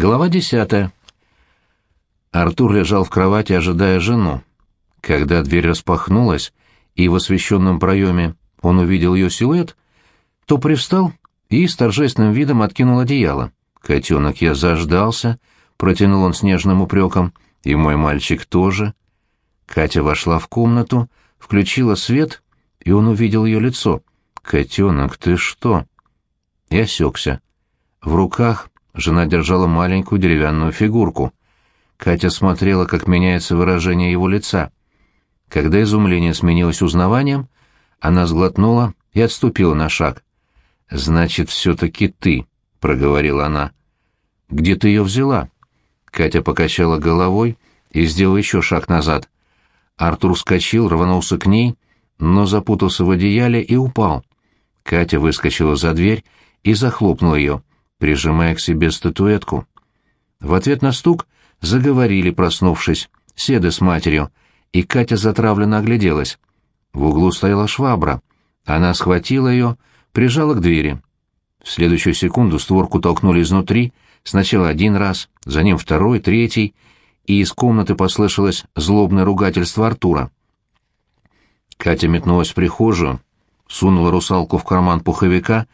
Глава десятая. Артур лежал в кровати, ожидая жену. Когда дверь распахнулась, и в освещенном проеме он увидел ее силуэт, то привстал и с торжественным видом откинул одеяло. «Котенок, я заждался», — протянул он с нежным упреком, — «и мой мальчик тоже». Катя вошла в комнату, включила свет, и он увидел ее лицо. «Котенок, ты что?» И осекся. В руках жена держала маленькую деревянную фигурку. Катя смотрела, как меняется выражение его лица. Когда изумление сменилось узнаванием, она сглотнула и отступила на шаг. «Значит, все-таки ты», — проговорила она. «Где ты ее взяла?» Катя покачала головой и сделала еще шаг назад. Артур вскочил, рванулся к ней, но запутался в одеяле и упал. Катя выскочила за дверь и захлопнула ее, прижимая к себе статуэтку. В ответ на стук заговорили, проснувшись, седы с матерью, и Катя затравленно огляделась. В углу стояла швабра. Она схватила ее, прижала к двери. В следующую секунду створку толкнули изнутри, сначала один раз, за ним второй, третий, и из комнаты послышалось злобное ругательство Артура. Катя метнулась в прихожую, сунула русалку в карман пуховика,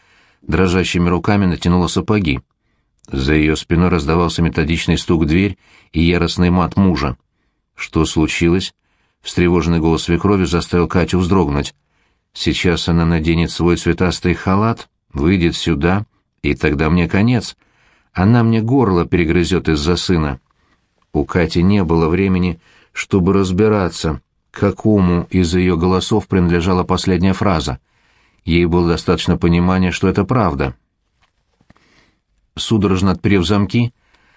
дрожащими руками натянула сапоги. За ее спиной раздавался методичный стук в дверь и яростный мат мужа. «Что случилось?» Встревоженный голос свекрови заставил Катю вздрогнуть. «Сейчас она наденет свой цветастый халат, выйдет сюда, и тогда мне конец. Она мне горло перегрызет из-за сына». У Кати не было времени, чтобы разбираться, какому из ее голосов принадлежала последняя фраза. Ей было достаточно понимания, что это правда. Судорожно отперев замки,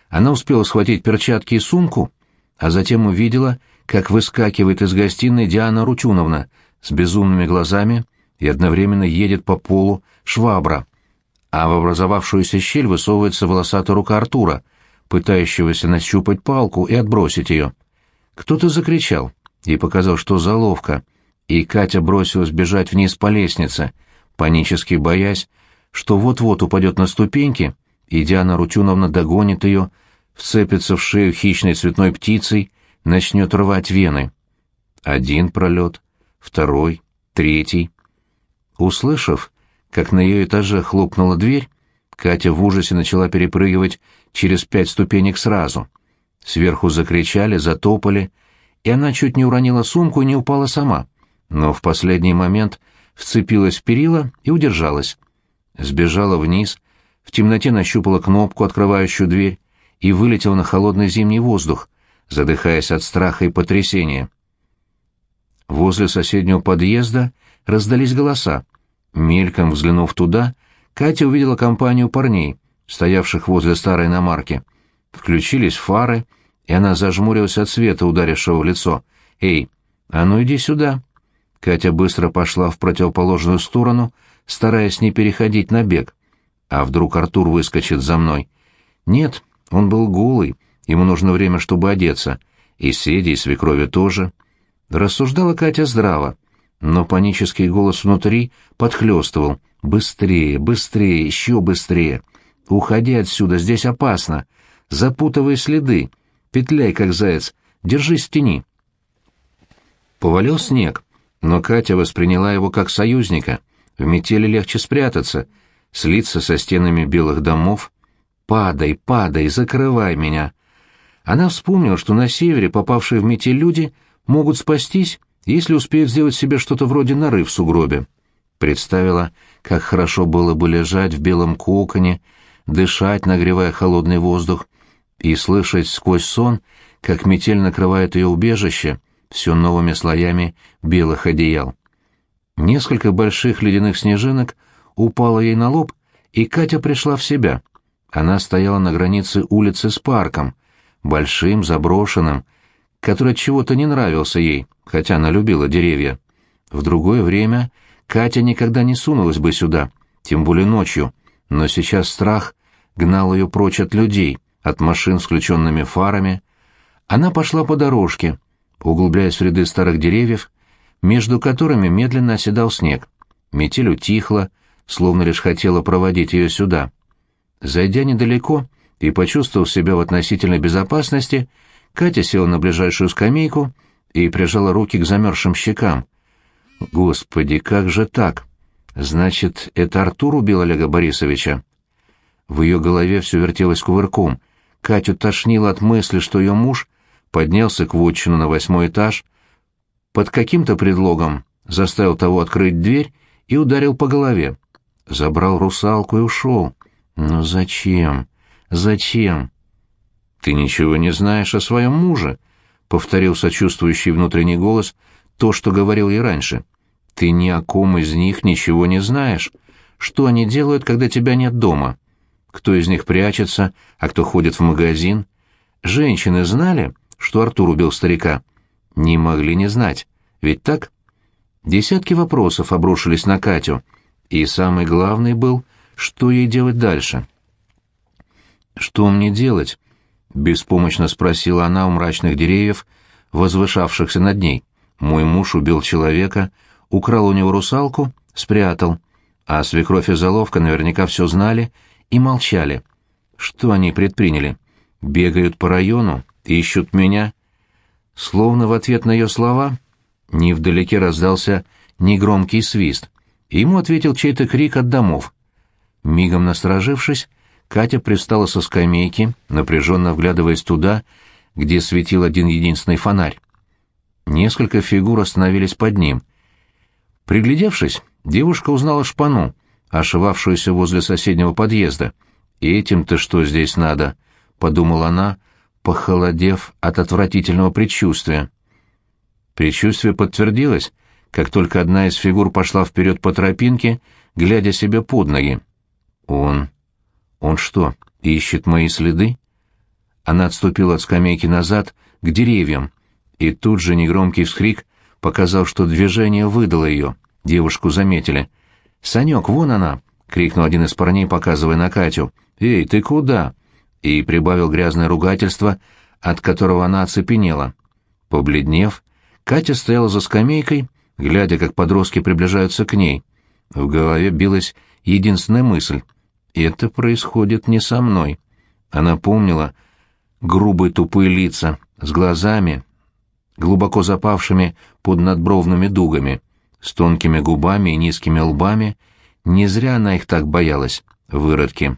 она успела схватить перчатки и сумку, а затем увидела, как выскакивает из гостиной Диана Рутюновна с безумными глазами и одновременно едет по полу швабра, а в образовавшуюся щель высовывается волосатая рука Артура, пытающегося нащупать палку и отбросить ее. Кто-то закричал. Ей показалось, что заловка, и Катя бросилась бежать вниз по лестнице, панически боясь, что вот-вот упадет на ступеньки, и Диана Рутюновна догонит ее, вцепится в шею хищной цветной птицей, начнет рвать вены. Один пролет, второй, третий. Услышав, как на ее этаже хлопнула дверь, Катя в ужасе начала перепрыгивать через пять ступенек сразу. Сверху закричали, затопали, и она чуть не уронила сумку и не упала сама, но в последний момент вцепилась в перила и удержалась. Сбежала вниз, в темноте нащупала кнопку, открывающую дверь, и вылетела на холодный зимний воздух, задыхаясь от страха и потрясения. Возле соседнего подъезда раздались голоса. Мельком взглянув туда, Катя увидела компанию парней, стоявших возле старой иномарки. Включились фары — и она зажмурилась от света, ударившего в лицо. «Эй, а ну иди сюда!» Катя быстро пошла в противоположную сторону, стараясь не переходить на бег. А вдруг Артур выскочит за мной? Нет, он был голый, ему нужно время, чтобы одеться. И Седи, и свекрови тоже. Рассуждала Катя здраво, но панический голос внутри подхлёстывал. «Быстрее, быстрее, еще быстрее! Уходи отсюда, здесь опасно! Запутывай следы, Петляй, как заяц, держись в тени. Повалил снег, но Катя восприняла его как союзника. В метели легче спрятаться, слиться со стенами белых домов. «Падай, падай, закрывай меня!» Она вспомнила, что на севере попавшие в метель люди могут спастись, если успеют сделать себе что-то вроде норы в сугробе. Представила, как хорошо было бы лежать в белом коконе, дышать, нагревая холодный воздух, и слышать сквозь сон, как метель накрывает ее убежище все новыми слоями белых одеял. Несколько больших ледяных снежинок упало ей на лоб, и Катя пришла в себя. Она стояла на границе улицы с парком, большим, заброшенным, который чего-то не нравился ей, хотя она любила деревья. В другое время Катя никогда не сунулась бы сюда, тем более ночью, но сейчас страх гнал ее прочь от людей — от машин с включенными фарами, она пошла по дорожке, углубляясь в ряды старых деревьев, между которыми медленно оседал снег. Метель утихла, словно лишь хотела проводить ее сюда. Зайдя недалеко, и, почувствовав себя в относительной безопасности, Катя села на ближайшую скамейку и прижала руки к замерзшим щекам. «Господи, как же так? Значит, это Артур убил Олега Борисовича?» В ее голове все вертелось кувырком. Катю тошнило от мысли, что ее муж поднялся к вотчину на восьмой этаж, под каким-то предлогом заставил того открыть дверь и ударил по голове. Забрал русалку и ушел. Но зачем? Зачем? Ты ничего не знаешь о своем муже, — повторил сочувствующий внутренний голос то, что говорил и раньше. Ты ни о ком из них ничего не знаешь. Что они делают, когда тебя нет дома? Кто из них прячется, а кто ходит в магазин? Женщины знали, что Артур убил старика? Не могли не знать. Ведь так? Десятки вопросов обрушились на Катю, и самый главный был, что ей делать дальше. «Что мне делать?» — беспомощно спросила она у мрачных деревьев, возвышавшихся над ней. «Мой муж убил человека, украл у него русалку, спрятал, а свекровь и заловка наверняка все знали и молчали. Что они предприняли? Бегают по району, ищут меня?» Словно в ответ на ее слова, невдалеке раздался негромкий свист, ему ответил чей-то крик от домов. Мигом насторожившись, Катя пристала со скамейки, напряженно вглядываясь туда, где светил один единственный фонарь. Несколько фигур остановились под ним. Приглядевшись, девушка узнала шпану, ошивавшуюся возле соседнего подъезда. «И этим-то что здесь надо?» — подумала она, похолодев от отвратительного предчувствия. Предчувствие подтвердилось, как только одна из фигур пошла вперед по тропинке, глядя себе под ноги. «Он он что, ищет мои следы? Она отступила от скамейки назад, к деревьям, и тут же негромкий вскрик показал, что движение выдало ее. Девушку заметили. «Санек, вон она!» — крикнул один из парней, показывая на Катю. «Эй, ты куда?» И прибавил грязное ругательство, от которого она оцепенела. Побледнев, Катя стояла за скамейкой, глядя, как подростки приближаются к ней. В голове билась единственная мысль — это происходит не со мной. Она помнила грубые тупые лица с глазами, глубоко запавшими под надбровными дугами, с тонкими губами и низкими лбами. Не зря она их так боялась, выродки.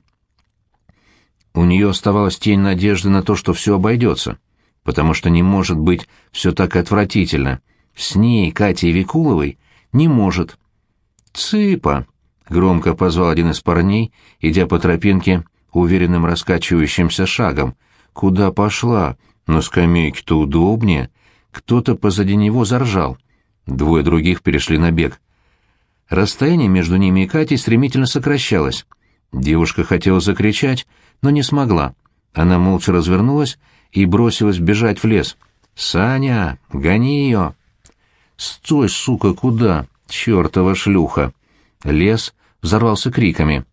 У нее оставалась тень надежды на то, что все обойдется, потому что не может быть все так отвратительно. С ней, Катей Викуловой, не может. «Цыпа!» Громко позвал один из парней, идя по тропинке уверенным раскачивающимся шагом. Куда пошла? На скамейке-то удобнее. Кто-то позади него заржал. Двое других перешли на бег. Расстояние между ними и Катей стремительно сокращалось. Девушка хотела закричать, но не смогла. Она молча развернулась и бросилась бежать в лес. «Саня, гони ее!» «Стой, сука, куда? Чёртова шлюха!» Лес взорвался криками.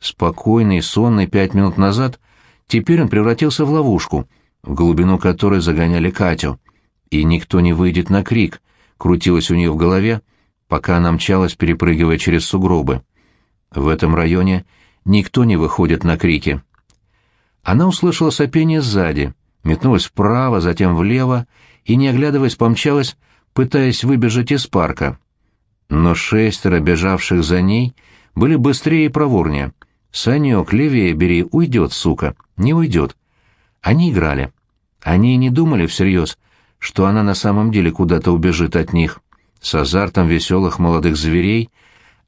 Спокойный, сонный пять минут назад, теперь он превратился в ловушку, в глубину которой загоняли Катю. И никто не выйдет на крик, крутилось у нее в голове, пока она мчалась, перепрыгивая через сугробы. В этом районе никто не выходит на крики. Она услышала сопение сзади, метнулась вправо, затем влево и, не оглядываясь, помчалась, пытаясь выбежать из парка. Но шестеро бежавших за ней были быстрее и проворнее. «Санек, левее бери, уйдет, сука!» «Не уйдет». Они играли. Они не думали всерьез, что она на самом деле куда-то убежит от них. С азартом веселых молодых зверей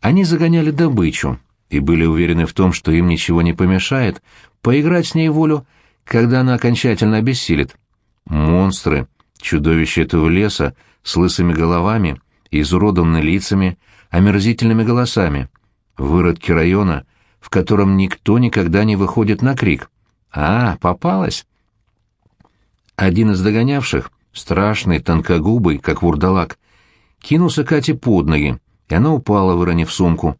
они загоняли добычу и были уверены в том, что им ничего не помешает поиграть с ней волю, когда она окончательно обессилит. Монстры, чудовища этого леса с лысыми головами, изуродованными лицами, омерзительными голосами выродки района, в котором никто никогда не выходит на крик. «А, попалась!» Один из догонявших, страшный, тонкогубый, как вурдалак, кинулся Кате под ноги, и она упала, выронив сумку.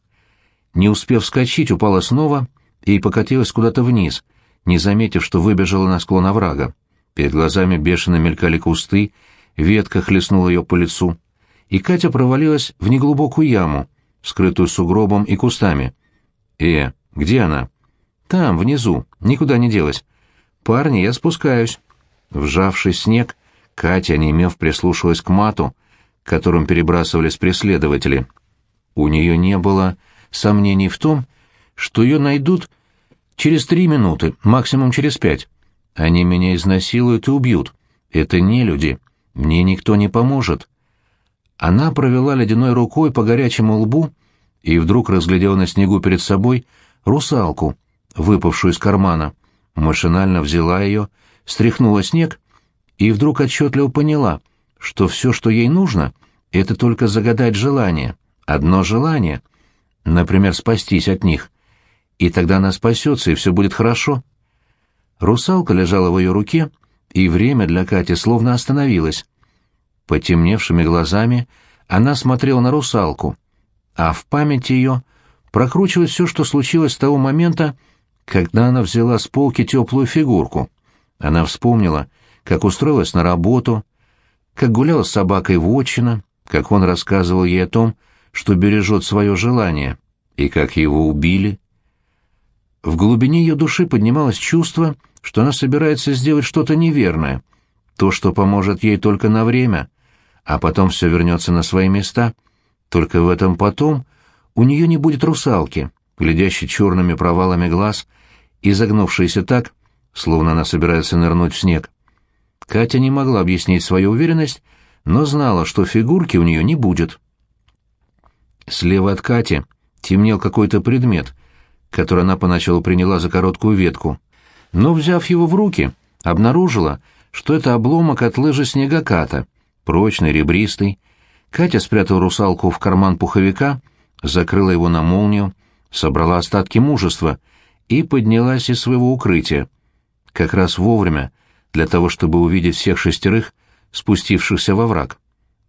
Не успев вскочить, упала снова и покатилась куда-то вниз, не заметив, что выбежала на склон оврага. Перед глазами бешено мелькали кусты, ветка хлестнула ее по лицу, и Катя провалилась в неглубокую яму, скрытую сугробом и кустами. «Э, где она?» Там, внизу, никуда не делась. Парни, я спускаюсь». Вжавшись в снег, Катя, немев, прислушалась к мату, которым перебрасывались преследователи. У нее не было сомнений в том, что ее найдут через три минуты, максимум через пять. Они меня изнасилуют и убьют. Это не люди. Мне никто не поможет. Она провела ледяной рукой по горячему лбу и вдруг разглядела на снегу перед собой русалку, выпавшую из кармана. Машинально взяла ее, стряхнула снег и вдруг отчетливо поняла, что все, что ей нужно, это только загадать желание, одно желание, например, спастись от них. И тогда она спасется, и все будет хорошо. Русалка лежала в ее руке, и время для Кати словно остановилось. Потемневшими глазами она смотрела на русалку, а в памяти ее прокручивалось все, что случилось с того момента, когда она взяла с полки теплую фигурку. Она вспомнила, как устроилась на работу, как гуляла с собакой в отчино, как он рассказывал ей о том, что бережет свое желание, и как его убили. В глубине ее души поднималось чувство, что она собирается сделать что-то неверное, то, что поможет ей только на время, а потом все вернется на свои места. Только в этом потом у нее не будет русалки, глядящей черными провалами глаз и загнувшейся так, словно она собирается нырнуть в снег. Катя не могла объяснить свою уверенность, но знала, что фигурки у нее не будет. Слева от Кати темнел какой-то предмет, который она поначалу приняла за короткую ветку, но, взяв его в руки, обнаружила, что это обломок от лыжи снегоката, прочный, ребристый. Катя спрятала русалку в карман пуховика, закрыла его на молнию, собрала остатки мужества и поднялась из своего укрытия. Как раз вовремя, для того, чтобы увидеть всех шестерых, спустившихся во враг.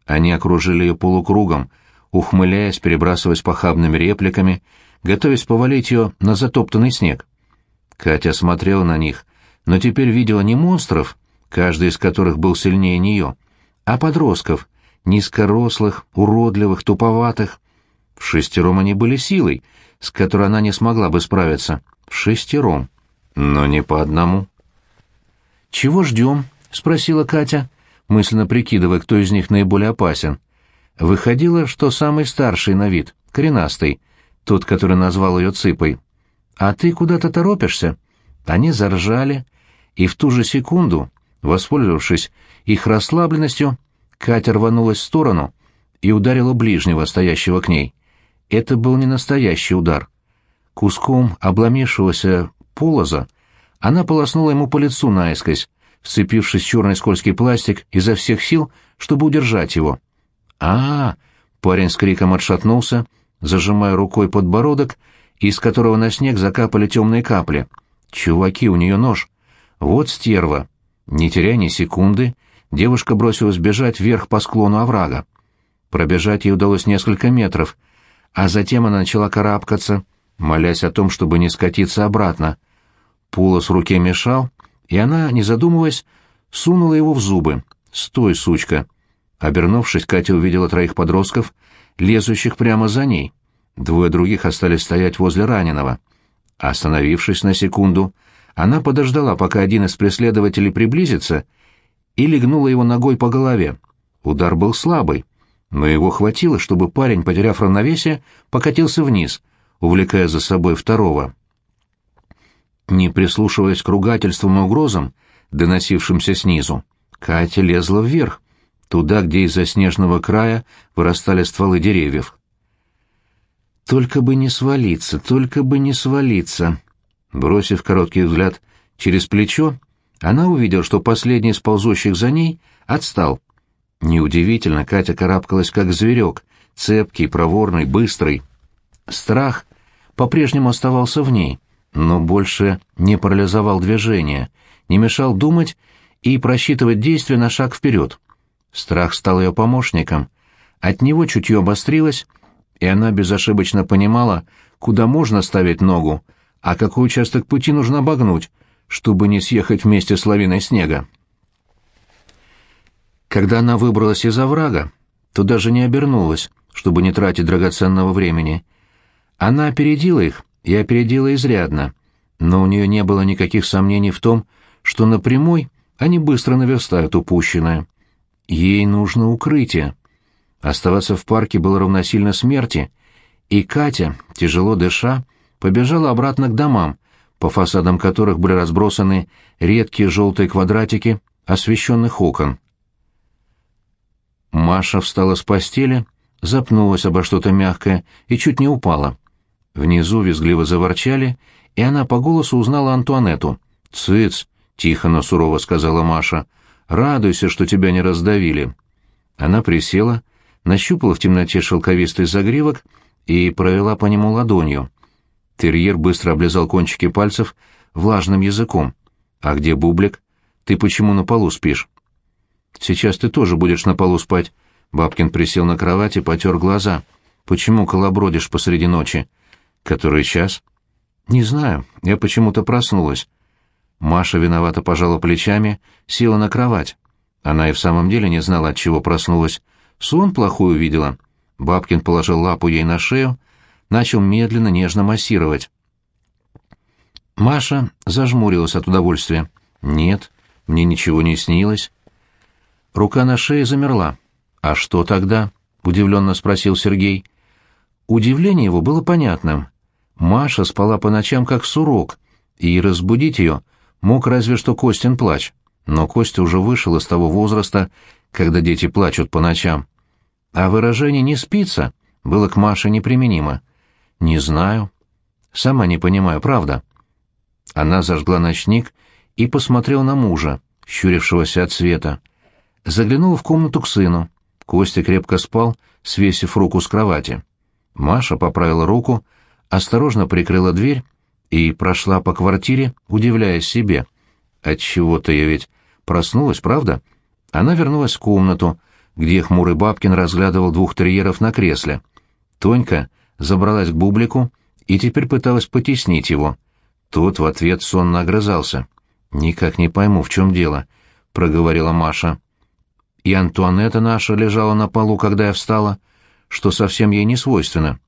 Они окружили ее полукругом, ухмыляясь, перебрасываясь похабными репликами, готовясь повалить ее на затоптанный снег. Катя смотрела на них, но теперь видела не монстров, каждый из которых был сильнее нее, а подростков, низкорослых, уродливых, туповатых. В шестером они были силой, с которой она не смогла бы справиться. В шестером, но не по одному. «Чего ждем?» — спросила Катя, мысленно прикидывая, кто из них наиболее опасен. Выходило, что самый старший на вид, коренастый, тот, который назвал ее цыпой. «А ты куда-то торопишься?» Они заржали, и в ту же секунду, воспользовавшись их расслабленностью, Катя рванулась в сторону и ударила ближнего, стоящего к ней. Это был не настоящий удар. Куском обломившегося полоза она полоснула ему по лицу наискось, вцепившись в черный скользкий пластик изо всех сил, чтобы удержать его. а, -а, -а Парень с криком отшатнулся, зажимая рукой подбородок, из которого на снег закапали темные капли. «Чуваки, у нее нож! Вот стерва!» Не теряя ни секунды, девушка бросилась бежать вверх по склону оврага. Пробежать ей удалось несколько метров, а затем она начала карабкаться, молясь о том, чтобы не скатиться обратно — Пулос в руке мешал, и она, не задумываясь, сунула его в зубы. «Стой, сучка!» Обернувшись, Катя увидела троих подростков, лезущих прямо за ней. Двое других остались стоять возле раненого. Остановившись на секунду, она подождала, пока один из преследователей приблизится, и легнула его ногой по голове. Удар был слабый, но его хватило, чтобы парень, потеряв равновесие, покатился вниз, увлекая за собой второго не прислушиваясь к ругательствам и угрозам, доносившимся снизу. Катя лезла вверх, туда, где из-за снежного края вырастали стволы деревьев. «Только бы не свалиться, только бы не свалиться!» Бросив короткий взгляд через плечо, она увидела, что последний из ползущих за ней отстал. Неудивительно, Катя карабкалась как зверек, цепкий, проворный, быстрый. Страх по-прежнему оставался в ней — но больше не парализовал движение, не мешал думать и просчитывать действия на шаг вперед. Страх стал ее помощником. От него чутье обострилось, и она безошибочно понимала, куда можно ставить ногу, а какой участок пути нужно обогнуть, чтобы не съехать вместе с лавиной снега. Когда она выбралась из оврага, то даже не обернулась, чтобы не тратить драгоценного времени. Она опередила их и опередила изрядно. но у нее не было никаких сомнений в том, что на прямой они быстро наверстают упущенное. Ей нужно укрытие. Оставаться в парке было равносильно смерти, и Катя, тяжело дыша, побежала обратно к домам, по фасадам которых были разбросаны редкие желтые квадратики освещенных окон. Маша встала с постели, запнулась обо что-то мягкое и чуть не упала. Внизу визгливо заворчали, и она по голосу узнала Антуанетту. «Цыц!» — тихо, но сурово сказала Маша. «Радуйся, что тебя не раздавили». Она присела, нащупала в темноте шелковистый загривок и провела по нему ладонью. Терьер быстро облизал кончики пальцев влажным языком. «А где бублик? Ты почему на полу спишь?» «Сейчас ты тоже будешь на полу спать». Бабкин присел на кровать и потер глаза. «Почему колобродишь посреди ночи?» «Который час?» «Не знаю. Я почему-то проснулась». Маша виновато пожала плечами, села на кровать. Она и в самом деле не знала, от чего проснулась. Сон плохой увидела. Бабкин положил лапу ей на шею, начал медленно, нежно массировать. Маша зажмурилась от удовольствия. «Нет, мне ничего не снилось». Рука на шее замерла. «А что тогда?» — удивленно спросил Сергей. Удивление его было понятным. Маша спала по ночам как сурок, и разбудить ее мог разве что Костин плач. Но Костя уже вышел из того возраста, когда дети плачут по ночам. А выражение «не спится» было к Маше неприменимо. «Не знаю». «Сама не понимаю, правда». Она зажгла ночник и посмотрела на мужа, щурившегося от света. Заглянула в комнату к сыну. Костя крепко спал, свесив руку с кровати. Маша поправила руку, осторожно прикрыла дверь и прошла по квартире, удивляясь себе. Отчего-то я ведь проснулась, правда? Она вернулась в комнату, где хмурый Бабкин разглядывал двух терьеров на кресле. Тонька забралась к Бублику и теперь пыталась потеснить его. Тот в ответ сонно огрызался. «Никак не пойму, в чем дело», — проговорила Маша. И Антуанетта наша лежала на полу, когда я встала, что совсем ей не свойственно.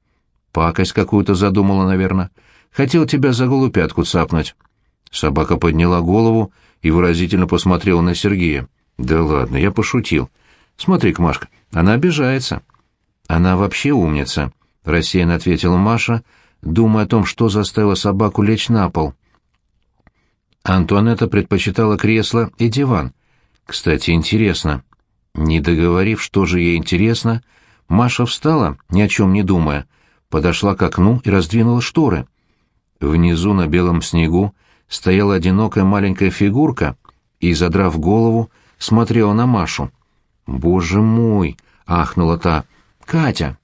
Пакость какую-то задумала, наверное. Хотел тебя за голую пятку цапнуть. Собака подняла голову и выразительно посмотрела на Сергея. «Да ладно, я пошутил. Смотри-ка, Машка, она обижается». «Она вообще умница», — рассеянно ответила Маша, думая о том, что заставило собаку лечь на пол. Антуанетта предпочитала кресло и диван. Кстати, интересно. Не договорив, что же ей интересно, Маша встала, ни о чем не думая, подошла к окну и раздвинула шторы. Внизу на белом снегу стояла одинокая маленькая фигурка и, задрав голову, смотрела на Машу. «Боже мой!» — ахнула та. «Катя!»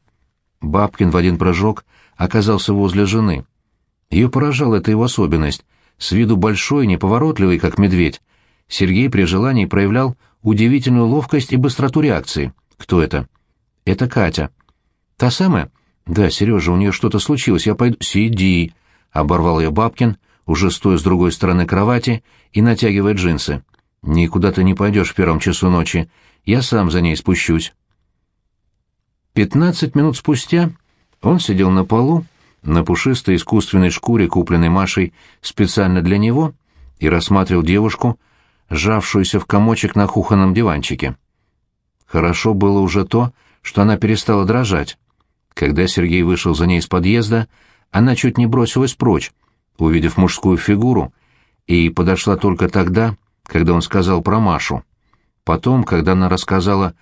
Бабкин в один прыжок оказался возле жены. Ее поражала эта его особенность. С виду большой, неповоротливый, как медведь. Сергей при желании проявлял удивительную ловкость и быстроту реакции. «Кто это?» «Это Катя». «Та самая?» «Да, Сережа, у нее что-то случилось, я пойду...» «Сиди!» — оборвал ее Бабкин, уже стоя с другой стороны кровати и натягивая джинсы. «Никуда ты не пойдешь в первом часу ночи. Я сам за ней спущусь». Пятнадцать минут спустя он сидел на полу, на пушистой искусственной шкуре, купленной Машей специально для него, и рассматривал девушку, сжавшуюся в комочек на кухонном диванчике. Хорошо было уже то, что она перестала дрожать. Когда Сергей вышел за ней из подъезда, она чуть не бросилась прочь, увидев мужскую фигуру, и подошла только тогда, когда он сказал про Машу. Потом, когда она рассказала,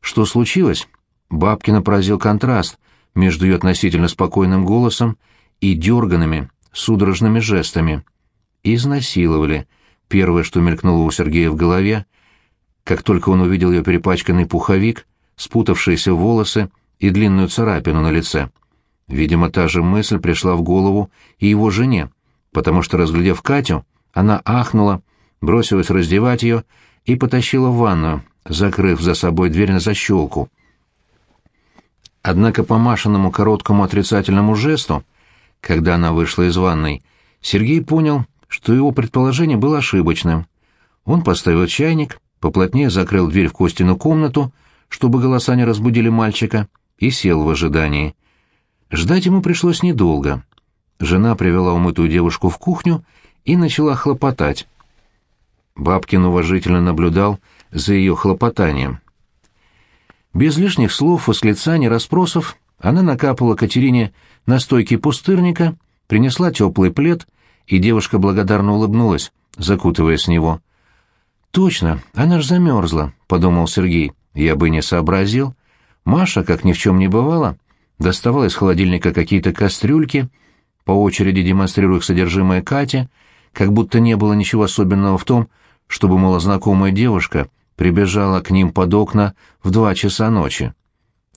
что случилось, Бабкина поразил контраст между ее относительно спокойным голосом и дерганными, судорожными жестами. Изнасиловали. Первое, что мелькнуло у Сергея в голове, как только он увидел ее перепачканный пуховик, спутавшиеся волосы и длинную царапину на лице. Видимо, та же мысль пришла в голову и его жене, потому что, разглядев Катю, она ахнула, бросилась раздевать ее и потащила в ванную, закрыв за собой дверь на защелку. Однако по Машиному короткому отрицательному жесту, когда она вышла из ванной, Сергей понял, что его предположение было ошибочным. Он поставил чайник, поплотнее закрыл дверь в Костину комнату, чтобы голоса не разбудили мальчика, и сел в ожидании. Ждать ему пришлось недолго. жена привела умытую девушку в кухню и начала хлопотать. Бабкин уважительно наблюдал за ее хлопотанием. Без лишних слов, восклицаний, расспросов она накапала Катерине настойки пустырника, принесла теплый плед, и девушка благодарно улыбнулась, закутываясь в него. «Точно, она ж замерзла», — подумал Сергей. «Я бы не сообразил. Маша, как ни в чем не бывало, доставала из холодильника какие-то кастрюльки, по очереди демонстрируя их содержимое Кате, как будто не было ничего особенного в том, чтобы малознакомая девушка прибежала к ним под окна в два часа ночи.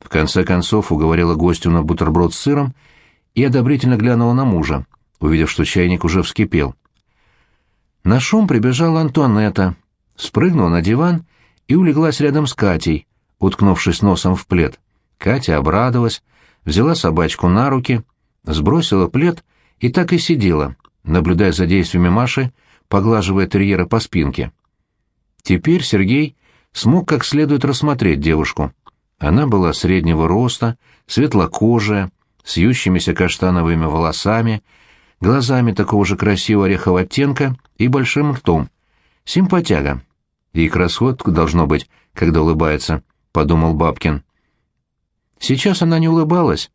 В конце концов уговорила гостю на бутерброд с сыром и одобрительно глянула на мужа, увидев, что чайник уже вскипел. На шум прибежала Антуанетта, спрыгнула на диван и улеглась рядом с Катей, уткнувшись носом в плед. Катя обрадовалась, взяла собачку на руки, сбросила плед и так и сидела, наблюдая за действиями Маши, поглаживая терьера по спинке. Теперь Сергей смог как следует рассмотреть девушку. Она была среднего роста, светлокожая, с ющимися каштановыми волосами, глазами такого же красивого орехового оттенка и большим ртом. Симпатяга. И красотка должно быть, когда улыбается, — подумал Бабкин. Сейчас она не улыбалась,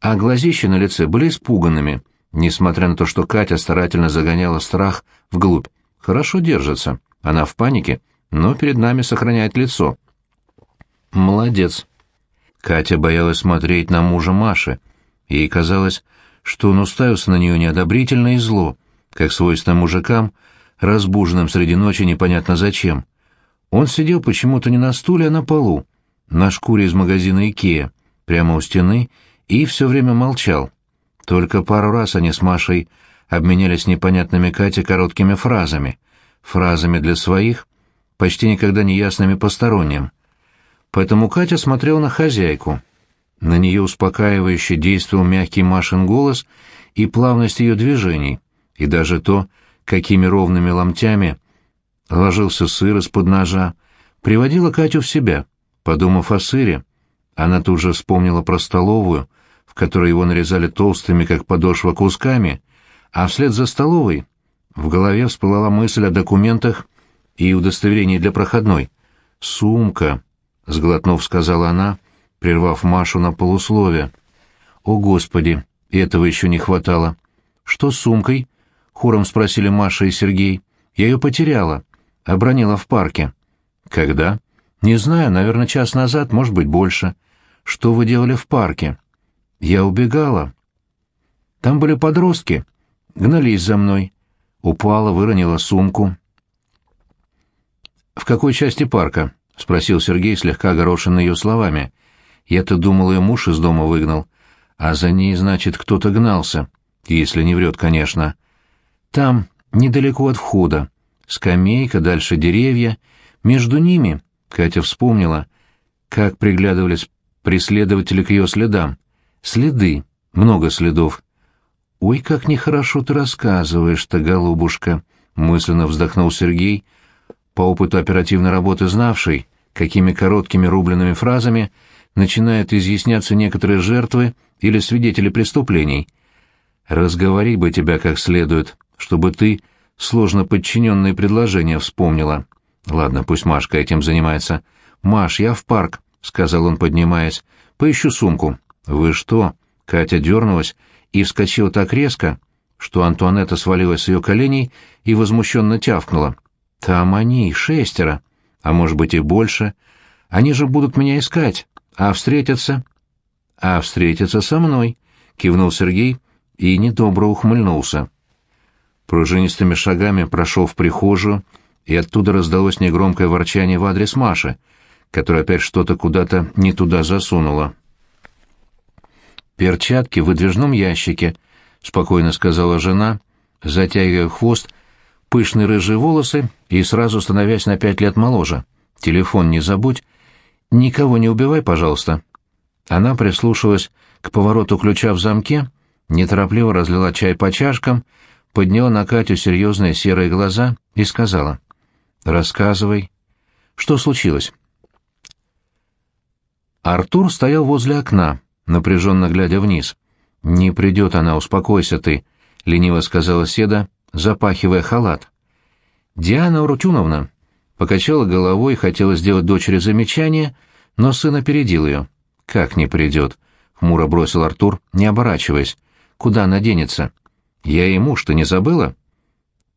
а глазища на лице были испуганными, несмотря на то, что Катя старательно загоняла страх вглубь. Хорошо держится, она в панике, но перед нами сохраняет лицо. Молодец. Катя боялась смотреть на мужа Маши. Ей казалось, что он уставился на нее неодобрительно и зло, как свойственно мужикам, разбуженным среди ночи непонятно зачем. Он сидел почему-то не на стуле, а на полу, на шкуре из магазина «Икеа», прямо у стены, и все время молчал. Только пару раз они с Машей обменялись непонятными Кате короткими фразами, фразами для своих, почти никогда не ясными посторонним. Поэтому Катя смотрела на хозяйку. На нее успокаивающе действовал мягкий Машин голос и плавность ее движений, и даже то, какими ровными ломтями ложился сыр из-под ножа, приводило Катю в себя. Подумав о сыре, она тут же вспомнила про столовую, в которой его нарезали толстыми, как подошва, кусками, а вслед за столовой в голове всплыла мысль о документах и удостоверении для проходной. «Сумка», — сглотнув, сказала она, прервав Машу на полусловие. «О, Господи, этого еще не хватало». «Что с сумкой?» — хором спросили Маша и Сергей. «Я ее потеряла. Обронила в парке». «Когда?» «Не знаю, наверное, час назад, может быть, больше. Что вы делали в парке?» «Я убегала». «Там были подростки. Гнались за мной. Упала, выронила сумку». «В какой части парка?» — спросил Сергей, слегка огорошенный ее словами. «Я-то думал, ее муж из дома выгнал. А за ней, значит, кто-то гнался. Если не врет, конечно. Там, недалеко от входа. Скамейка, дальше деревья. Между ними Катя вспомнила, как приглядывались преследователи к ее следам. Следы, много следов. «Ой, как нехорошо ты рассказываешь-то, голубушка!» — мысленно вздохнул Сергей, по опыту оперативной работы знавший, какими короткими рубленными фразами начинают изъясняться некоторые жертвы или свидетели преступлений. «Разговори бы тебя как следует, чтобы ты сложно подчиненные предложения вспомнила». Ладно, пусть Машка этим занимается. Маш, я в парк, сказал он, поднимаясь. Поищу сумку. Вы что? Катя дернулась и вскочила так резко, что Антуанетта свалилась с ее коленей и возмущенно тявкнула. Там они, шестеро, а может быть и больше. Они же будут меня искать, а встретятся... А встретятся со мной, кивнул Сергей и недобро ухмыльнулся. Пружинистыми шагами прошел в прихожую, и оттуда раздалось негромкое ворчание в адрес Маши, которая опять что-то куда-то не туда засунула. «Перчатки в выдвижном ящике», — спокойно сказала жена, затягивая хвост, пышные рыжие волосы и сразу становясь на пять лет моложе. «Телефон не забудь. Никого не убивай, пожалуйста». Она прислушалась к повороту ключа в замке, неторопливо разлила чай по чашкам, подняла на Катю серьезные серые глаза и сказала — «Рассказывай. Что случилось?» Артур стоял возле окна, напряженно глядя вниз. «Не придет она, успокойся ты», — лениво сказала Седа, запахивая халат. Диана Урутюновна покачала головой и хотела сделать дочери замечание, но сын опередил ее. «Как не придет?» — хмуро бросил Артур, не оборачиваясь. «Куда она денется?» «Я ей муж, ты не забыла?»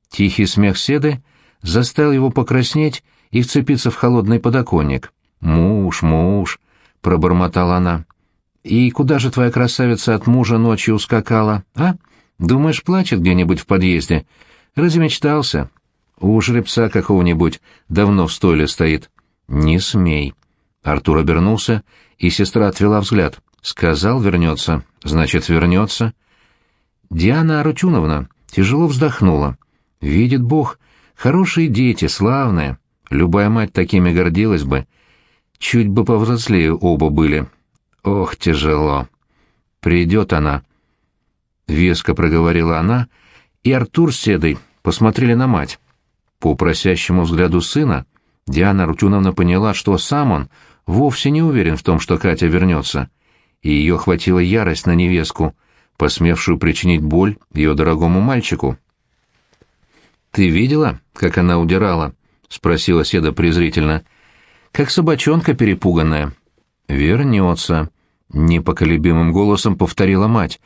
Тихий смех Седы заставил его покраснеть и вцепиться в холодный подоконник. «Муж, муж!» — пробормотала она. «И куда же твоя красавица от мужа ночью ускакала, а? Думаешь, плачет где-нибудь в подъезде? Размечтался. У жеребца какого-нибудь давно в стойле стоит. Не смей». Артур обернулся, и сестра отвела взгляд. «Сказал, вернется. Значит, вернется». Диана Арутюновна тяжело вздохнула. «Видит Бог, хорошие дети, славные. Любая мать такими гордилась бы. Чуть бы повзрослее оба были. Ох, тяжело. Придет она». Веско проговорила она, и Артур с Седой посмотрели на мать. По просящему взгляду сына Диана Арутюновна поняла, что сам он вовсе не уверен в том, что Катя вернется, и ее хватила ярость на невестку, посмевшую причинить боль ее дорогому мальчику. «Ты видела, как она удирала?» — спросила Седа презрительно. «Как собачонка перепуганная». «Вернется», — непоколебимым голосом повторила мать.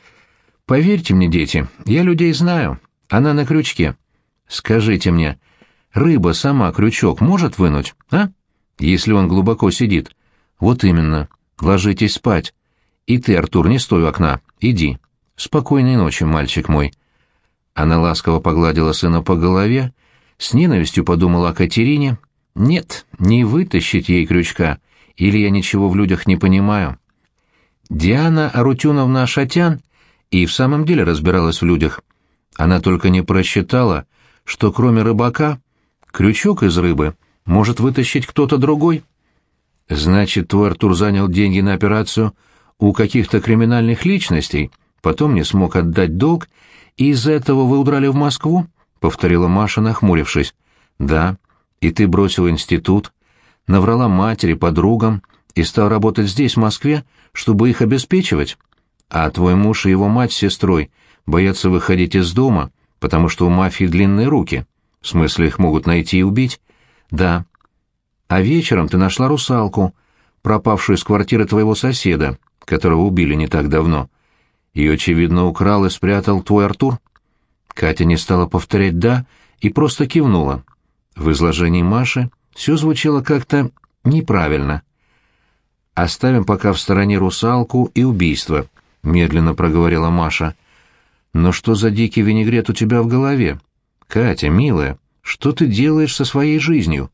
«Поверьте мне, дети, я людей знаю. Она на крючке. Скажите мне, рыба сама крючок может вынуть, а? Если он глубоко сидит. Вот именно. Ложитесь спать. И ты, Артур, не стой у окна. Иди. Спокойной ночи, мальчик мой. Она ласково погладила сына по голове, с ненавистью подумала о Катерине. Нет, не вытащить ей крючка, или я ничего в людях не понимаю. Диана Арутюновна Шатян и в самом деле разбиралась в людях. Она только не просчитала, что кроме рыбака крючок из рыбы может вытащить кто-то другой. Значит, твой Артур занял деньги на операцию у каких-то криминальных личностей, потом не смог отдать долг, и из-за этого вы удрали в Москву? — повторила Маша, нахмурившись. — Да. И ты бросил институт, наврала матери, подругам и стал работать здесь, в Москве, чтобы их обеспечивать. А твой муж и его мать с сестрой боятся выходить из дома, потому что у мафии длинные руки. В смысле, их могут найти и убить? Да. А вечером ты нашла русалку, пропавшую из квартиры твоего соседа, которого убили не так давно. Ее, очевидно, украл и спрятал твой Артур. Катя не стала повторять «да» и просто кивнула. В изложении Маши все звучало как-то неправильно. «Оставим пока в стороне русалку и убийство», — медленно проговорила Маша. «Но что за дикий винегрет у тебя в голове? Катя, милая, что ты делаешь со своей жизнью?»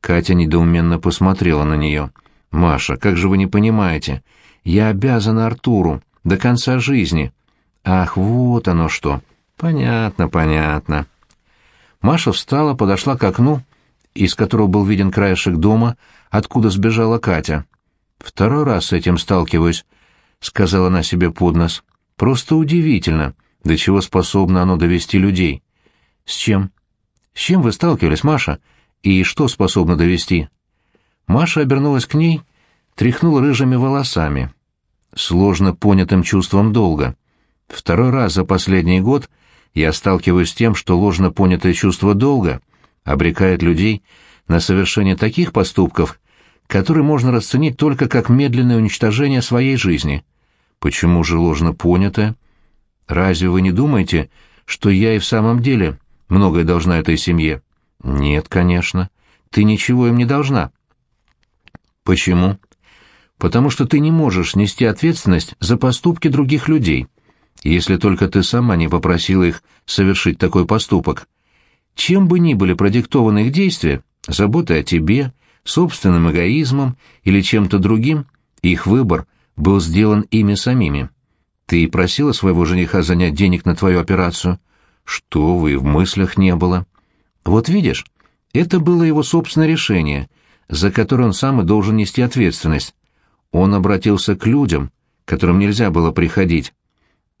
Катя недоуменно посмотрела на нее. «Маша, как же вы не понимаете? Я обязана Артуру до конца жизни». «Ах, вот оно что! Понятно, понятно». Маша встала, подошла к окну, из которого был виден краешек дома, откуда сбежала Катя. «Второй раз с этим сталкиваюсь», — сказала она себе под нос. «Просто удивительно, до чего способно оно довести людей». «С чем?» «С чем вы сталкивались, Маша?» и что способно довести. Маша обернулась к ней, тряхнула рыжими волосами. Сложно понятым чувством долга. Второй раз за последний год я сталкиваюсь с тем, что ложно понятое чувство долга обрекает людей на совершение таких поступков, которые можно расценить только как медленное уничтожение своей жизни. Почему же ложно понятое? Разве вы не думаете, что я и в самом деле многое должна этой семье? Нет, конечно. Ты ничего им не должна. Почему? Потому что ты не можешь нести ответственность за поступки других людей, если только ты сама не попросила их совершить такой поступок. Чем бы ни были продиктованы их действия, заботой о тебе, собственным эгоизмом или чем-то другим, их выбор был сделан ими самими. Ты просила своего жениха занять денег на твою операцию? Что вы, в мыслях не было. Вот видишь, это было его собственное решение, за которое он сам и должен нести ответственность. Он обратился к людям, которым нельзя было приходить.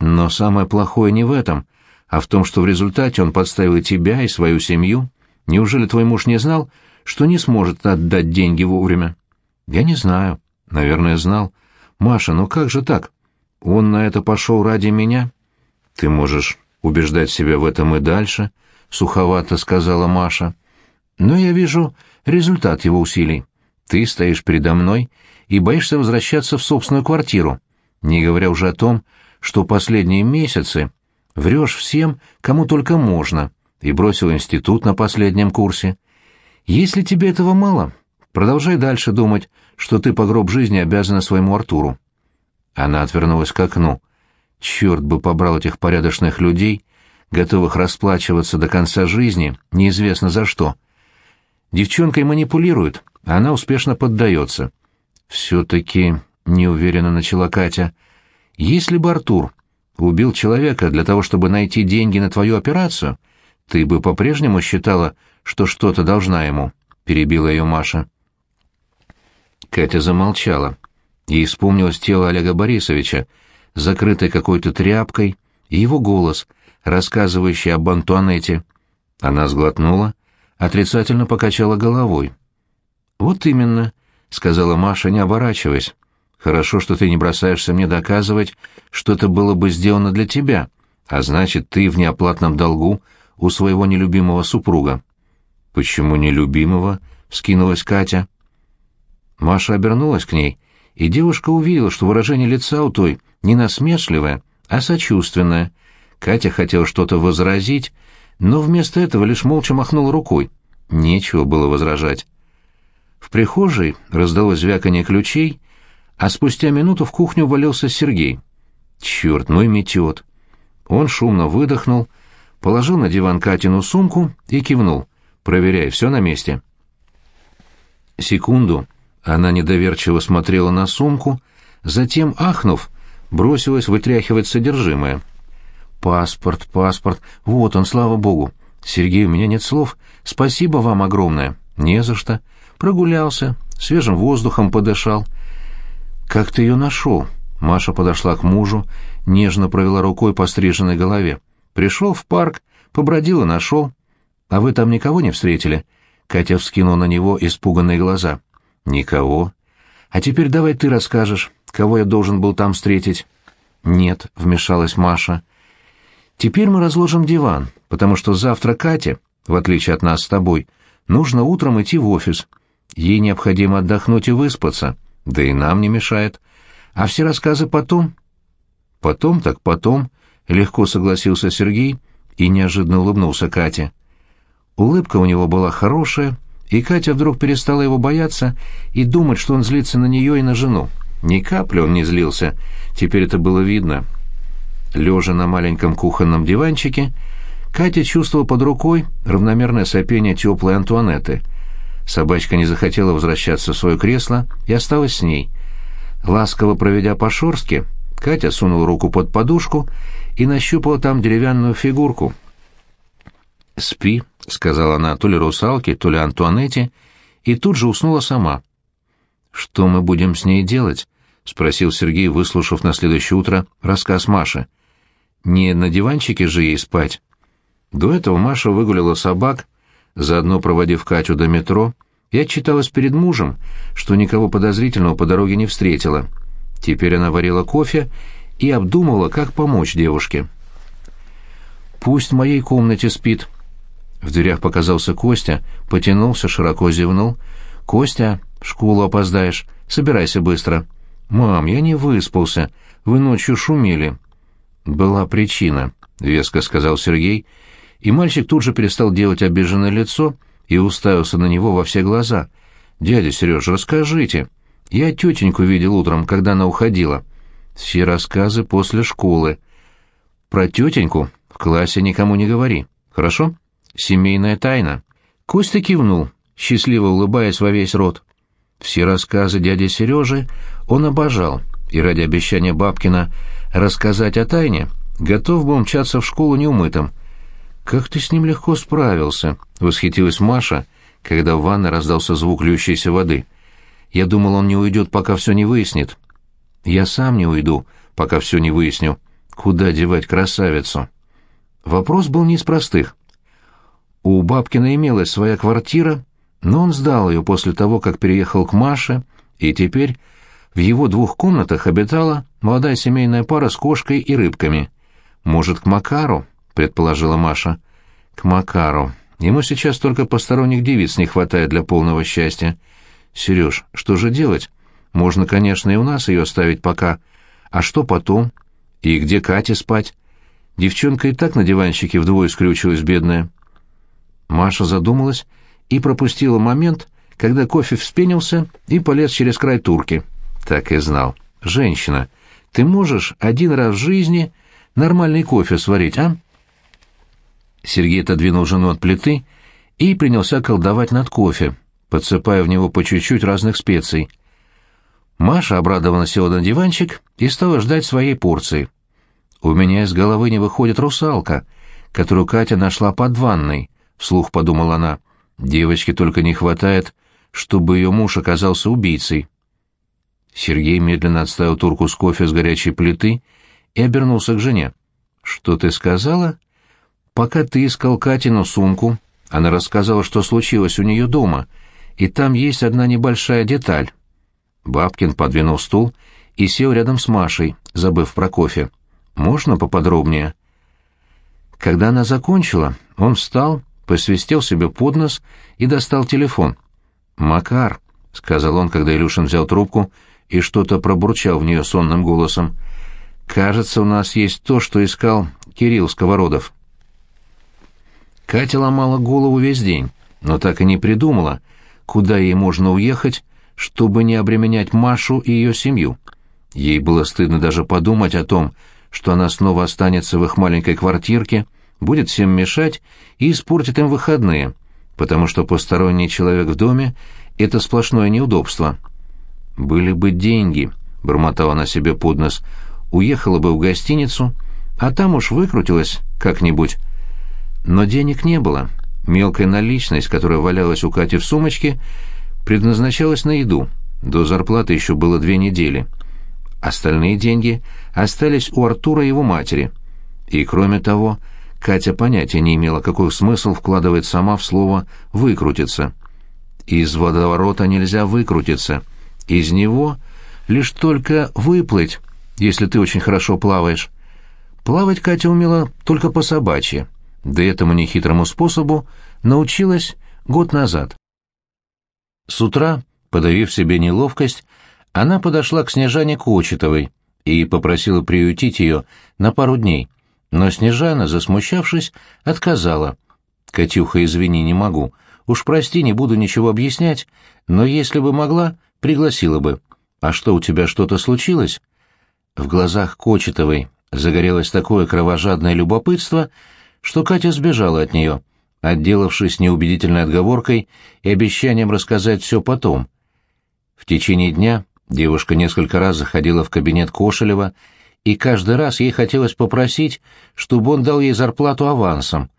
Но самое плохое не в этом, а в том, что в результате он подставил тебя и свою семью. Неужели твой муж не знал, что не сможет отдать деньги вовремя? Я не знаю. Наверное, знал. Маша, ну как же так? Он на это пошел ради меня? Ты можешь убеждать себя в этом и дальше, — суховато сказала Маша. Но я вижу результат его усилий. Ты стоишь передо мной и боишься возвращаться в собственную квартиру, не говоря уже о том, что последние месяцы врешь всем, кому только можно, и бросил институт на последнем курсе. Если тебе этого мало, продолжай дальше думать, что ты по гроб жизни обязана своему Артуру. Она отвернулась к окну. Черт бы побрал этих порядочных людей, готовых расплачиваться до конца жизни, неизвестно за что. Девчонкой манипулируют, а она успешно поддается. Все-таки, неуверенно начала Катя, если бы Артур убил человека для того, чтобы найти деньги на твою операцию, ты бы по-прежнему считала, что что-то должна ему, перебила ее Маша. Катя замолчала. Ей вспомнилось тело Олега Борисовича, закрытое какой-то тряпкой, и его голос, рассказывающий об Антуанете. Она сглотнула, отрицательно покачала головой. «Вот именно», — сказала Маша, не оборачиваясь. «Хорошо, что ты не бросаешься мне доказывать, что это было бы сделано для тебя, а значит, ты в неоплатном долгу у своего нелюбимого супруга». «Почему нелюбимого?» — вскинулась Катя. Маша обернулась к ней, и девушка увидела, что выражение лица у той не насмешливое, а сочувственное. Катя хотела что-то возразить, но вместо этого лишь молча махнула рукой. Нечего было возражать. В прихожей раздалось звяканье ключей, а спустя минуту в кухню валился Сергей. Черт, ну и метет. Он шумно выдохнул, положил на диван Катину сумку и кивнул. «Проверяй, все на месте». Секунду она недоверчиво смотрела на сумку, затем, ахнув, бросилась вытряхивать содержимое. «Паспорт, паспорт, вот он, слава богу. Сергей, у меня нет слов. Спасибо вам огромное. Не за что. Прогулялся, свежим воздухом подышал. Как ты ее нашел?» Маша подошла к мужу, нежно провела рукой по стриженной голове. «Пришел в парк, побродил и нашел. А вы там никого не встретили?» Катя вскинула на него испуганные глаза. «Никого. А теперь давай ты расскажешь, кого я должен был там встретить». «Нет», — вмешалась Маша. «Теперь мы разложим диван, потому что завтра Кате, в отличие от нас с тобой, нужно утром идти в офис. Ей необходимо отдохнуть и выспаться, да и нам не мешает. А все рассказы потом. Потом так потом, легко согласился Сергей и неожиданно улыбнулся Кате. Улыбка у него была хорошая, и Катя вдруг перестала его бояться и думать, что он злится на нее и на жену. Ни капли он не злился, теперь это было видно. Лежа на маленьком кухонном диванчике, Катя чувствовала под рукой равномерное сопение теплой Антуанетты — Собачка не захотела возвращаться в свое кресло и осталась с ней. Ласково проведя по шорстке, Катя сунула руку под подушку и нащупала там деревянную фигурку. «Спи», — сказала она то ли русалке, то ли Антуанетте, и тут же уснула сама. «Что мы будем с ней делать?» — спросил Сергей, выслушав на следующее утро рассказ Маши. «Не на диванчике же ей спать». До этого Маша выгуляла собак, заодно проводив Катю до метро, и отчиталась перед мужем, что никого подозрительного по дороге не встретила. Теперь она варила кофе и обдумывала, как помочь девушке. «Пусть в моей комнате спит». В дверях показался Костя, потянулся, широко зевнул. «Костя, в школу опоздаешь, собирайся быстро». «Мам, я не выспался, вы ночью шумели». «Была причина», — веско сказал Сергей, — и мальчик тут же перестал делать обиженное лицо и уставился на него во все глаза. «Дядя Сереж, расскажите. Я тетеньку видел утром, когда она уходила. Все рассказы после школы. Про тетеньку в классе никому не говори, хорошо? Семейная тайна». Костя кивнул, счастливо улыбаясь во весь рот. Все рассказы дяди Сережи он обожал, и ради обещания Бабкина рассказать о тайне готов был мчаться в школу неумытым, «Как ты с ним легко справился?» — восхитилась Маша, когда в ванной раздался звук льющейся воды. «Я думал, он не уйдет, пока все не выяснит». «Я сам не уйду, пока все не выясню. Куда девать красавицу?» Вопрос был не из простых. У Бабкина имелась своя квартира, но он сдал ее после того, как переехал к Маше, и теперь в его двух комнатах обитала молодая семейная пара с кошкой и рыбками. Может, к Макару? Предположила Маша. «К Макару. Ему сейчас только посторонних девиц не хватает для полного счастья. Сереж, что же делать? Можно, конечно, и у нас ее оставить пока. А что потом? И где Кате спать? Девчонка и так на диванчике вдвое скрючилась, бедная». Маша задумалась и пропустила момент, когда кофе вспенился и полез через край турки. Так и знал. «Женщина, ты можешь один раз в жизни нормальный кофе сварить, а?» Сергей отодвинул жену от плиты и принялся колдовать над кофе, подсыпая в него по чуть-чуть разных специй. Маша обрадованно села на диванчик и стала ждать своей порции. «У меня из головы не выходит русалка, которую Катя нашла под ванной», — вслух подумала она. «Девочке только не хватает, чтобы ее муж оказался убийцей». Сергей медленно отставил турку с кофе с горячей плиты и обернулся к жене. «Что ты сказала?» «Пока ты искал Катину сумку, она рассказала, что случилось у нее дома, и там есть одна небольшая деталь». Бабкин подвинул стул и сел рядом с Машей, забыв про кофе. «Можно поподробнее?» Когда она закончила, он встал, посвистел себе под нос и достал телефон. «Макар», — сказал он, когда Илюшин взял трубку и что-то пробурчал в нее сонным голосом. «Кажется, у нас есть то, что искал Кирилл Сковородов». Катя ломала голову весь день, но так и не придумала, куда ей можно уехать, чтобы не обременять Машу и ее семью. Ей было стыдно даже подумать о том, что она снова останется в их маленькой квартирке, будет всем мешать и испортит им выходные, потому что посторонний человек в доме — это сплошное неудобство. «Были бы деньги», — бормотала она себе под нос, — «уехала бы в гостиницу, а там уж выкрутилась как-нибудь». Но денег не было. Мелкая наличность, которая валялась у Кати в сумочке, предназначалась на еду. До зарплаты еще было две недели. Остальные деньги остались у Артура и его матери. И кроме того, Катя понятия не имела, какой смысл вкладывает сама в слово «выкрутиться». Из водоворота нельзя выкрутиться — из него лишь только выплыть, если ты очень хорошо плаваешь. Плавать Катя умела только по собачьи, да этому нехитрому способу научилась год назад. С утра, подавив себе неловкость, она подошла к Снежане Кочетовой и попросила приютить ее на пару дней, но Снежана, засмущавшись, отказала. «Катюха, извини, не могу. Уж прости, не буду ничего объяснять, но если бы могла, пригласила бы. А что, у тебя что-то случилось? В глазах Кочетовой загорелось такое кровожадное любопытство, что Катя сбежала от нее, отделавшись неубедительной отговоркой и обещанием рассказать все потом. В течение дня девушка несколько раз заходила в кабинет Кошелева, и каждый раз ей хотелось попросить, чтобы он дал ей зарплату авансом.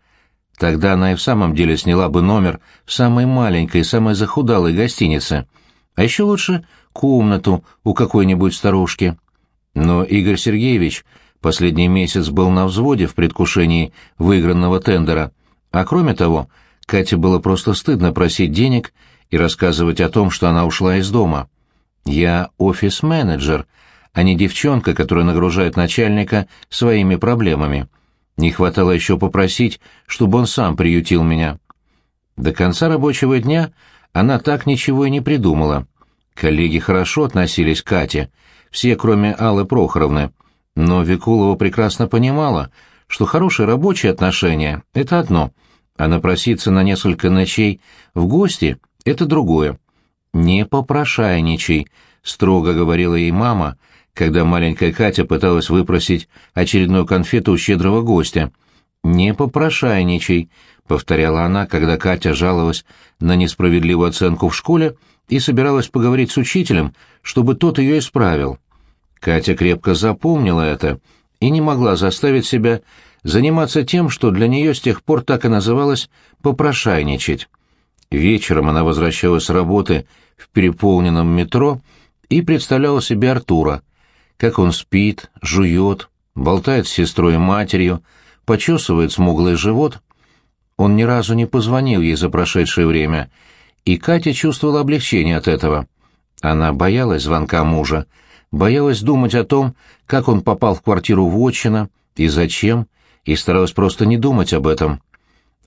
Тогда она и в самом деле сняла бы номер в самой маленькой, самой захудалой гостинице — а еще лучше комнату у какой-нибудь старушки. Но Игорь Сергеевич последний месяц был на взводе в предвкушении выигранного тендера, а кроме того, Кате было просто стыдно просить денег и рассказывать о том, что она ушла из дома. «Я офис-менеджер, а не девчонка, которая нагружает начальника своими проблемами. Не хватало еще попросить, чтобы он сам приютил меня». До конца рабочего дня она так ничего и не придумала. Коллеги хорошо относились к Кате, все, кроме Аллы Прохоровны, но Викулова прекрасно понимала, что хорошие рабочие отношения — это одно, а напроситься на несколько ночей в гости — это другое. «Не попрошайничай», — строго говорила ей мама, когда маленькая Катя пыталась выпросить очередную конфету у щедрого гостя. «Не попрошайничай», повторяла она, когда Катя жаловалась на несправедливую оценку в школе и собиралась поговорить с учителем, чтобы тот ее исправил. Катя крепко запомнила это и не могла заставить себя заниматься тем, что для нее с тех пор так и называлось «попрошайничать». Вечером она возвращалась с работы в переполненном метро и представляла себе Артура, как он спит, жует, болтает с сестрой и матерью, почесывает смуглый живот — он ни разу не позвонил ей за прошедшее время, и Катя чувствовала облегчение от этого. Она боялась звонка мужа, боялась думать о том, как он попал в квартиру Вотчина и зачем, и старалась просто не думать об этом.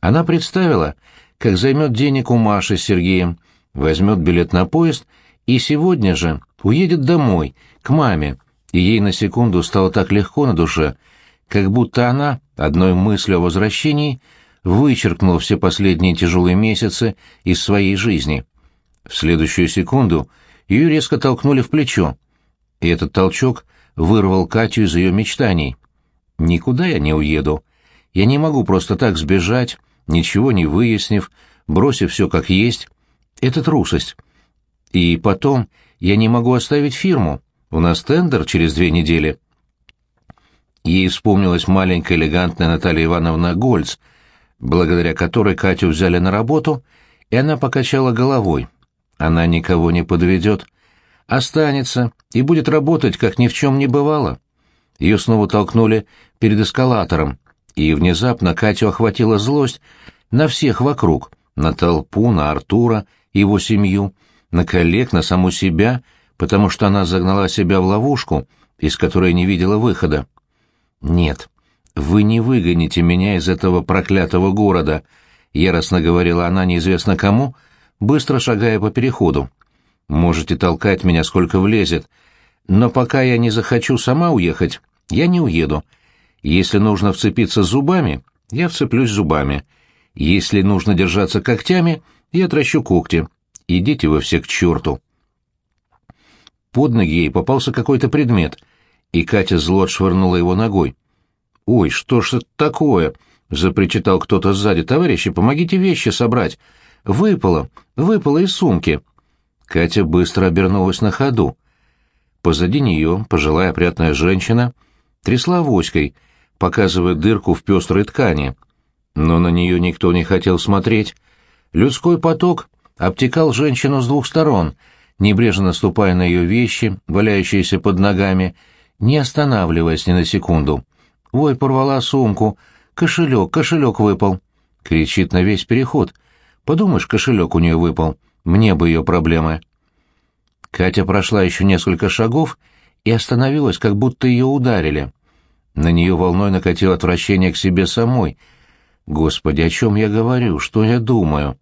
Она представила, как займет денег у Маши с Сергеем, возьмет билет на поезд и сегодня же уедет домой, к маме, и ей на секунду стало так легко на душе, как будто она, одной мыслью о возвращении, вычеркнула все последние тяжелые месяцы из своей жизни. В следующую секунду ее резко толкнули в плечо, и этот толчок вырвал Катю из ее мечтаний. «Никуда я не уеду. Я не могу просто так сбежать, ничего не выяснив, бросив все как есть. Это трусость. И потом я не могу оставить фирму. У нас тендер через две недели». Ей вспомнилась маленькая элегантная Наталья Ивановна Гольц, благодаря которой Катю взяли на работу, и она покачала головой. Она никого не подведет. Останется и будет работать, как ни в чем не бывало. Ее снова толкнули перед эскалатором, и внезапно Катю охватила злость на всех вокруг, на толпу, на Артура, его семью, на коллег, на саму себя, потому что она загнала себя в ловушку, из которой не видела выхода. «Нет, вы не выгоните меня из этого проклятого города», — яростно говорила она неизвестно кому, быстро шагая по переходу. «Можете толкать меня сколько влезет, но пока я не захочу сама уехать, я не уеду. Если нужно вцепиться зубами, я вцеплюсь зубами. Если нужно держаться когтями, я тращу когти. Идите вы все к черту». Под ноги ей попался какой-то предмет, и Катя зло отшвырнула его ногой. «Ой, что ж это такое?» — запричитал кто-то сзади. «Товарищи, помогите вещи собрать. Выпало, выпало из сумки». Катя быстро обернулась на ходу. Позади нее пожилая опрятная женщина трясла авоськой, показывая дырку в пестрой ткани. Но на нее никто не хотел смотреть. Людской поток обтекал женщину с двух сторон, небрежно наступая на ее вещи, валяющиеся под ногами, не останавливаясь ни на секунду. «Ой, порвала сумку! Кошелек, кошелек выпал!» Кричит на весь переход. «Подумаешь, кошелек у нее выпал. Мне бы ее проблемы». Катя прошла еще несколько шагов и остановилась, как будто ее ударили. На нее волной накатило отвращение к себе самой. «Господи, о чем я говорю? Что я думаю?»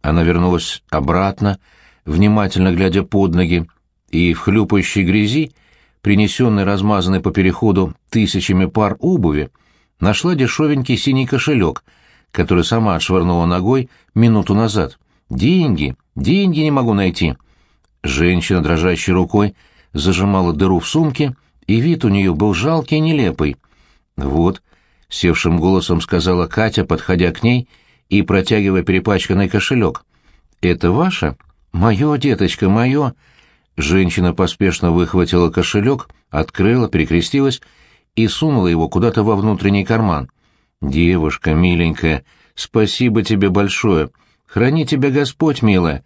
Она вернулась обратно, внимательно глядя под ноги, и в хлюпающей грязи, принесенной размазанной по переходу тысячами пар обуви, нашла дешевенький синий кошелек, который сама отшвырнула ногой минуту назад. «Деньги! Деньги не могу найти!» Женщина, дрожащей рукой, зажимала дыру в сумке, и вид у нее был жалкий и нелепый. «Вот», — севшим голосом сказала Катя, подходя к ней и протягивая перепачканный кошелек. «Это ваше?» «Мое, деточка, мое!» Женщина поспешно выхватила кошелек, открыла, перекрестилась и сунула его куда-то во внутренний карман. «Девушка, миленькая, спасибо тебе большое. Храни тебя Господь, милая.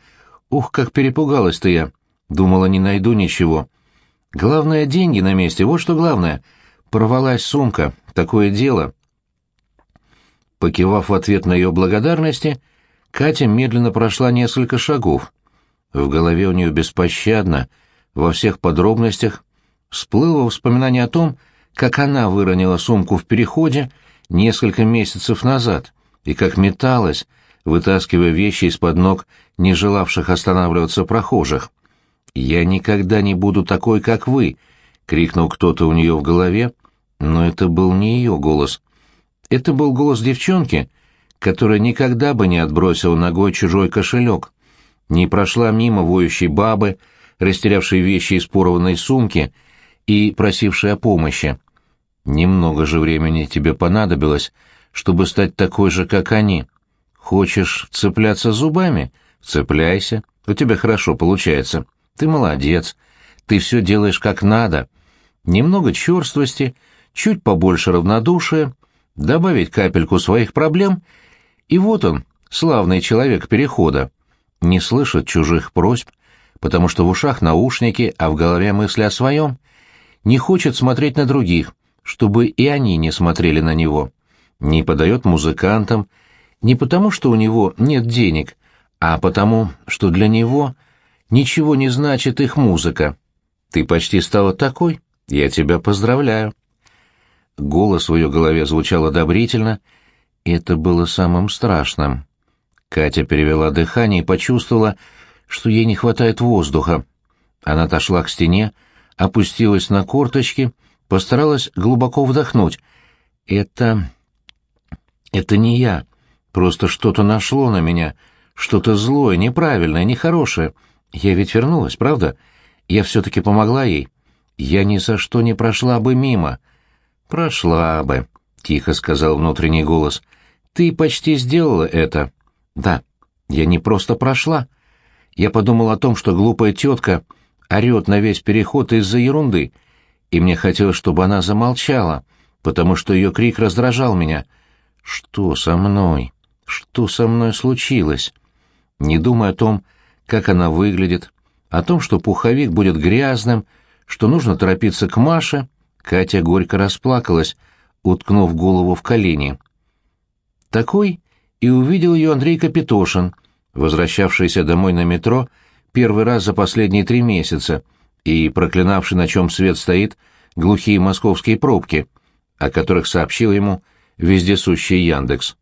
Ух, как перепугалась-то я. Думала, не найду ничего. Главное, деньги на месте, вот что главное. Порвалась сумка, такое дело. Покивав в ответ на ее благодарности, Катя медленно прошла несколько шагов. В голове у нее беспощадно, во всех подробностях, всплыло воспоминание о том, как она выронила сумку в переходе несколько месяцев назад и как металась, вытаскивая вещи из-под ног не желавших останавливаться прохожих. «Я никогда не буду такой, как вы!» — крикнул кто-то у нее в голове, но это был не ее голос. Это был голос девчонки, которая никогда бы не отбросила ногой чужой кошелек, не прошла мимо воющей бабы, растерявшей вещи из порванной сумки и просившей о помощи. Немного же времени тебе понадобилось, чтобы стать такой же, как они. Хочешь цепляться зубами? Цепляйся. У тебя хорошо получается. Ты молодец. Ты все делаешь как надо. Немного черствости, чуть побольше равнодушия, добавить капельку своих проблем, и вот он, славный человек перехода. Не слышит чужих просьб, потому что в ушах наушники, а в голове мысли о своем. Не хочет смотреть на других, чтобы и они не смотрели на него. Не подает музыкантам, не потому, что у него нет денег, а потому, что для него ничего не значит их музыка. Ты почти стала такой, я тебя поздравляю. голос в ее голове звучал одобрительно, и это было самым страшным. Катя перевела дыхание и почувствовала, что ей не хватает воздуха. Она отошла к стене, опустилась на корточки, постаралась глубоко вдохнуть. «Это... это не я. Просто что-то нашло на меня, что-то злое, неправильное, нехорошее. Я ведь вернулась, правда? Я все-таки помогла ей. Я ни за что не прошла бы мимо». «Прошла бы», — тихо сказал внутренний голос. «Ты почти сделала это». «Да, я не просто прошла. Я подумал о том, что глупая тетка орет на весь переход из-за ерунды, и мне хотелось, чтобы она замолчала, потому что ее крик раздражал меня. Что со мной? Что со мной случилось? Не думая о том, как она выглядит, о том, что пуховик будет грязным, что нужно торопиться к Маше, Катя горько расплакалась, уткнув голову в колени. Такой и увидел ее Андрей Капитошин, возвращавшийся домой на метро первый раз за последние три месяца и проклинавший, на чем свет стоит, глухие московские пробки, о которых сообщил ему вездесущий Яндекс.